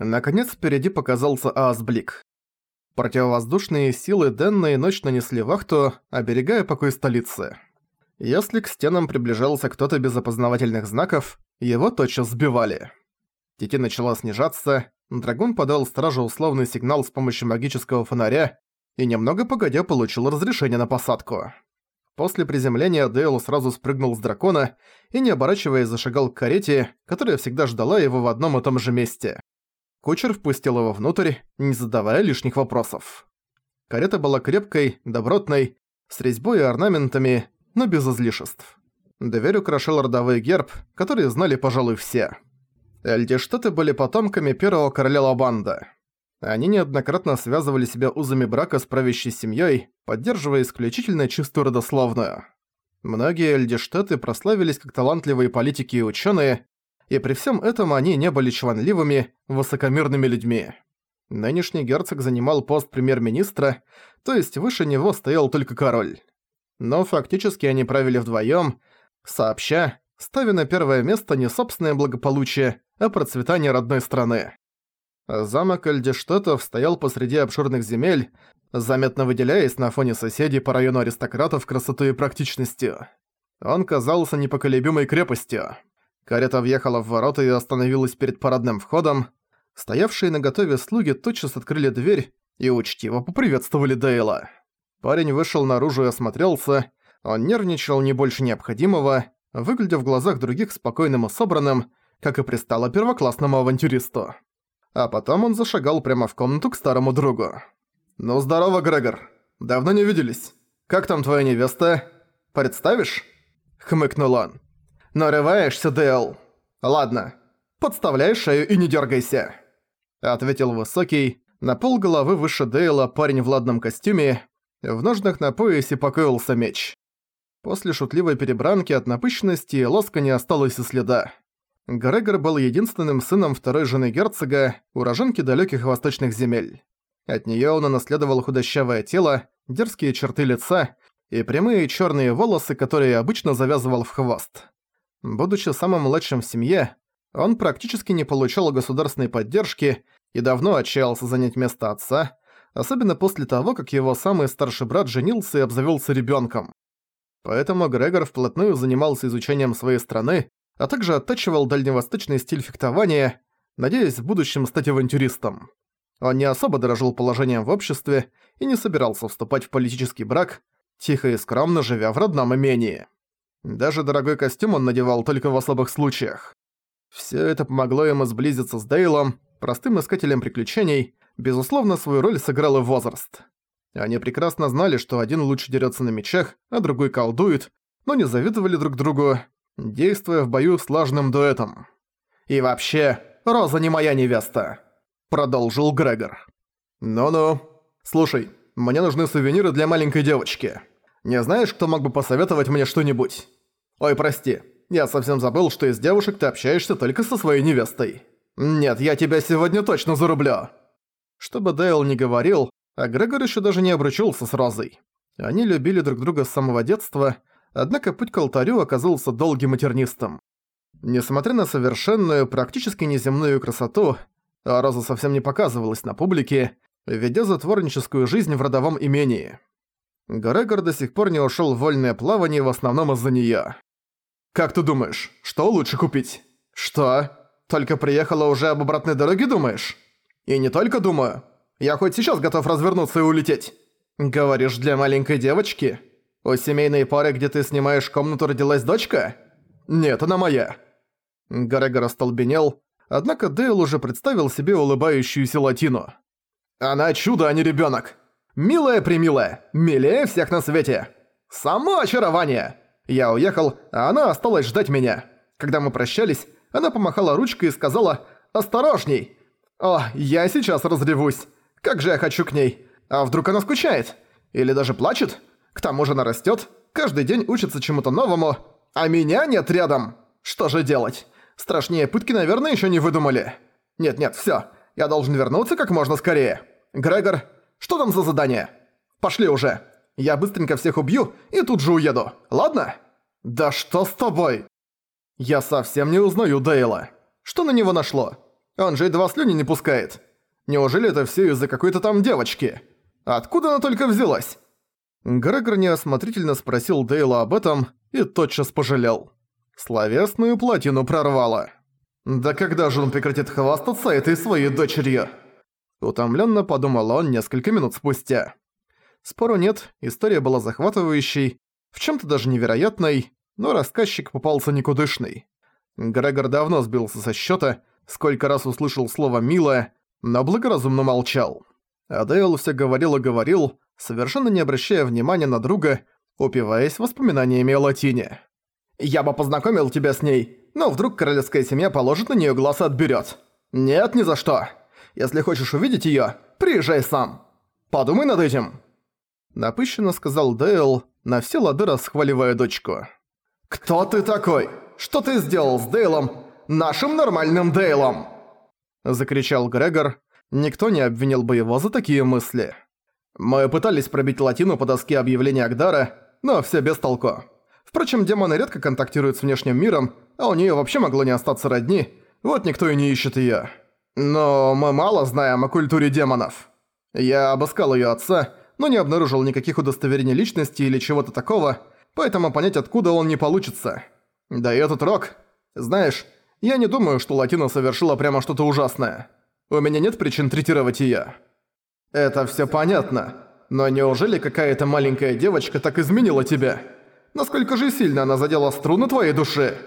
Наконец впереди показался Аасблик. Противовоздушные силы денно и ночь нанесли вахту, оберегая покой столицы. Если к стенам приближался кто-то без опознавательных знаков, его тотчас сбивали. Тити начала снижаться, Драгун подал стражу условный сигнал с помощью магического фонаря и немного погодя получил разрешение на посадку. После приземления Дейл сразу спрыгнул с дракона и, не оборачиваясь, зашагал к карете, которая всегда ждала его в одном и том же месте. Кучер впустил его внутрь, не задавая лишних вопросов. Карета была крепкой, добротной, с резьбой и орнаментами, но без излишеств. Дверь украшал родовой герб, который знали, пожалуй, все. Эльдиштаты были потомками первого короля Лабанда. Они неоднократно связывали себя узами брака с правящей семьей, поддерживая исключительно чистую родословную. Многие эльдиштаты прославились как талантливые политики и ученые, и при всем этом они не были чванливыми, высокомерными людьми. Нынешний герцог занимал пост премьер-министра, то есть выше него стоял только король. Но фактически они правили вдвоем, сообща, ставя на первое место не собственное благополучие, а процветание родной страны. Замок Эльдештетов стоял посреди обширных земель, заметно выделяясь на фоне соседей по району аристократов красотой и практичностью. Он казался непоколебимой крепостью. Карета въехала в ворота и остановилась перед парадным входом. Стоявшие на готове слуги тотчас открыли дверь и учтиво поприветствовали Дейла. Парень вышел наружу и осмотрелся. Он нервничал не больше необходимого, выглядя в глазах других спокойным и собранным, как и пристало первоклассному авантюристу. А потом он зашагал прямо в комнату к старому другу. «Ну здорово, Грегор. Давно не виделись. Как там твоя невеста? Представишь?» Хмыкнул он. «Нарываешься, Дэл. Ладно, подставляй шею и не дергайся», — ответил высокий, на пол головы выше Дейла парень в ладном костюме, в ножнах на поясе покоился меч. После шутливой перебранки от напыщенности лоска не осталось и следа. Грегор был единственным сыном второй жены герцога, уроженки далеких восточных земель. От нее он унаследовал худощавое тело, дерзкие черты лица и прямые черные волосы, которые обычно завязывал в хвост. Будучи самым младшим в семье, он практически не получал государственной поддержки и давно отчаялся занять место отца, особенно после того, как его самый старший брат женился и обзавелся ребенком. Поэтому Грегор вплотную занимался изучением своей страны, а также оттачивал дальневосточный стиль фехтования, надеясь в будущем стать авантюристом. Он не особо дорожил положением в обществе и не собирался вступать в политический брак, тихо и скромно живя в родном имении. Даже дорогой костюм он надевал только в особых случаях. Всё это помогло ему сблизиться с Дейлом, простым искателем приключений, безусловно, свою роль сыграл и возраст. Они прекрасно знали, что один лучше дерётся на мечах, а другой колдует, но не завидовали друг другу, действуя в бою слаженным дуэтом. «И вообще, Роза не моя невеста», — продолжил Грегор. «Ну-ну. Слушай, мне нужны сувениры для маленькой девочки. Не знаешь, кто мог бы посоветовать мне что-нибудь? Ой, прости, я совсем забыл, что из девушек ты общаешься только со своей невестой. Нет, я тебя сегодня точно зарублю. Чтобы Дейл не говорил, а Грегор еще даже не обручился с Розой. Они любили друг друга с самого детства, однако путь к алтарю оказался долгим и тернистым. Несмотря на совершенную, практически неземную красоту, а Роза совсем не показывалась на публике, ведя затворническую жизнь в родовом имении. Грегор до сих пор не ушёл в вольное плавание в основном из-за неё. «Как ты думаешь, что лучше купить?» «Что? Только приехала уже об обратной дороге думаешь?» «И не только думаю. Я хоть сейчас готов развернуться и улететь». «Говоришь, для маленькой девочки? У семейной пары, где ты снимаешь комнату, родилась дочка?» «Нет, она моя». Грегор остолбенел, однако Дейл уже представил себе улыбающуюся латину. «Она чудо, а не ребёнок. Милая-примилая, милее всех на свете. Само очарование. Я уехал, а она осталась ждать меня. Когда мы прощались, она помахала ручкой и сказала «Осторожней!» «О, я сейчас разревусь. Как же я хочу к ней. А вдруг она скучает? Или даже плачет? К тому же она растёт, каждый день учится чему-то новому, а меня нет рядом. Что же делать? Страшнее пытки, наверное, ещё не выдумали. Нет-нет, всё. Я должен вернуться как можно скорее. Грегор, что там за задание? Пошли уже. Я быстренько всех убью и тут же уеду. Ладно? Да что с тобой? Я совсем не узнаю Дейла. Что на него нашло? Он же едва слюни не пускает. Неужели это все из-за какой-то там девочки? Откуда она только взялась?» Грегор неосмотрительно спросил Дейла об этом и тотчас пожалел. Словесную плотину прорвало. «Да когда же он прекратит хвастаться этой своей дочерью?» Утомленно подумал он несколько минут спустя. Спору нет, история была захватывающей, в чем то даже невероятной, но рассказчик попался никудышный. Грегор давно сбился со счета, сколько раз услышал слово «милая», но благоразумно молчал. А Дейл все говорил и говорил, совершенно не обращая внимания на друга, упиваясь воспоминаниями о Латине. «Я бы познакомил тебя с ней, но вдруг королевская семья положит на нее глаз и отберет. Нет, ни за что. Если хочешь увидеть ее, приезжай сам. Подумай над этим». Напыщенно сказал Дейл, на все лады расхваливая дочку. «Кто ты такой? Что ты сделал с Дейлом? Нашим нормальным Дейлом?» Закричал Грегор. Никто не обвинил бы его за такие мысли. Мы пытались пробить латину по доске объявления Агдара, но все без толку. Впрочем, демоны редко контактируют с внешним миром, а у нее вообще могло не остаться родни, вот никто и не ищет ее. Но мы мало знаем о культуре демонов. Я обыскал ее отца, но не обнаружил никаких удостоверений личности или чего-то такого, поэтому понять, откуда он не получится. Да и этот Рок... Знаешь, я не думаю, что Латина совершила прямо что-то ужасное. У меня нет причин третировать её. Это всё понятно. Но неужели какая-то маленькая девочка так изменила тебя? Насколько же сильно она задела струны твоей души?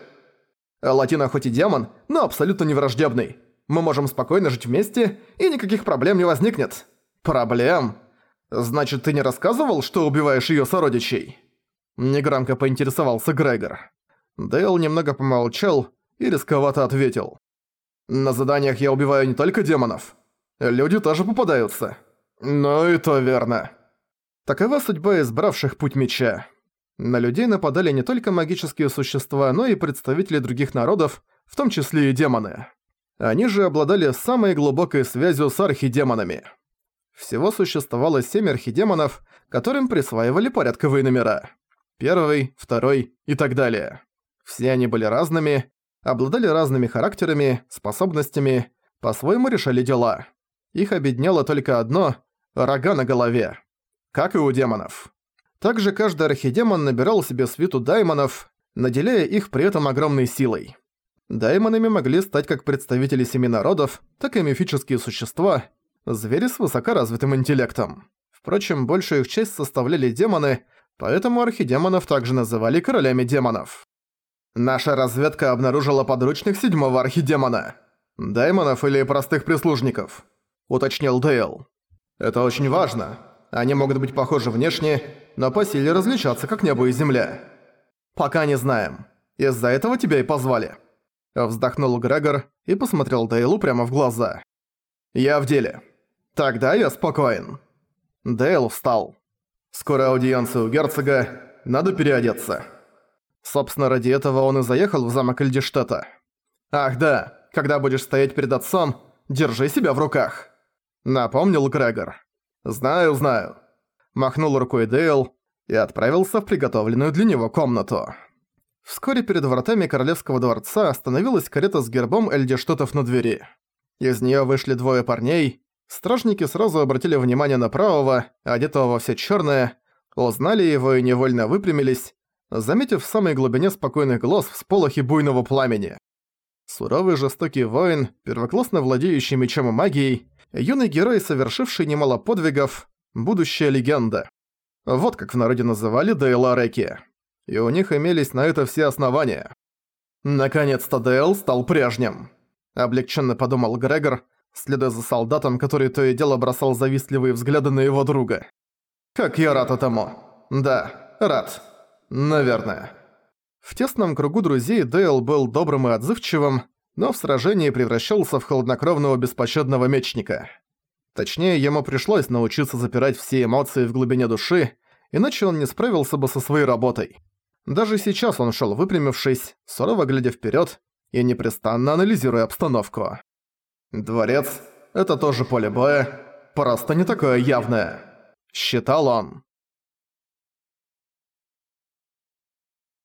Латина хоть и демон, но абсолютно не враждебный. Мы можем спокойно жить вместе, и никаких проблем не возникнет. Проблем? Значит, ты не рассказывал, что убиваешь её сородичей? Негромко поинтересовался Грегор. Дейл немного помолчал и рисковато ответил. «На заданиях я убиваю не только демонов. Люди тоже попадаются. Ну и то верно». Такова судьба избравших путь меча. На людей нападали не только магические существа, но и представители других народов, в том числе и демоны. Они же обладали самой глубокой связью с архидемонами. Всего существовало семь архидемонов, которым присваивали порядковые номера. Первый, второй и так далее. Все они были разными, обладали разными характерами, способностями, по-своему решали дела. Их объединяло только одно – рога на голове. Как и у демонов. Также каждый архидемон набирал себе свиту даймонов, наделяя их при этом огромной силой. Даймонами могли стать как представители семи народов, так и мифические существа, звери с высокоразвитым интеллектом. Впрочем, большую их часть составляли демоны, поэтому архидемонов также называли королями демонов. Наша разведка обнаружила подручных седьмого архидемона. Даймонов или простых прислужников, уточнил Дейл. Это очень важно. Они могут быть похожи внешне, но по силе различаться как небо и земля. Пока не знаем. Из-за этого тебя и позвали. Вздохнул Грегор и посмотрел Дейлу прямо в глаза. «Я в деле. Тогда я спокоен». Дейл встал. «Скоро аудиенция у герцога. Надо переодеться». Собственно, ради этого он и заехал в замок Эльдиштета. «Ах да, когда будешь стоять перед отцом, держи себя в руках», — напомнил Грегор. «Знаю, знаю», — махнул рукой Дейл и отправился в приготовленную для него комнату. Вскоре перед вратами Королевского дворца остановилась карета с гербом Эльдиштетов на двери. Из неё вышли двое парней. Стражники сразу обратили внимание на правого, одетого во все чёрное, узнали его и невольно выпрямились, заметив в самой глубине спокойных глаз всполохи буйного пламени. Суровый жестокий воин, первоклассно владеющий мечом и магией, юный герой, совершивший немало подвигов, будущая легенда. Вот как в народе называли Дейла Реки. И у них имелись на это все основания. Наконец-то Дейл стал прежним. Облегченно подумал Грегор, следуя за солдатом, который то и дело бросал завистливые взгляды на его друга. «Как я рад этому! Да, рад!» Наверное. В тесном кругу друзей Дейл был добрым и отзывчивым, но в сражении превращался в холоднокровного беспощадного мечника. Точнее, ему пришлось научиться запирать все эмоции в глубине души, иначе он не справился бы со своей работой. Даже сейчас он шел выпрямившись, сурово глядя вперед и непрестанно анализируя обстановку. «Дворец — это тоже поле боя, просто не такое явное», — считал он.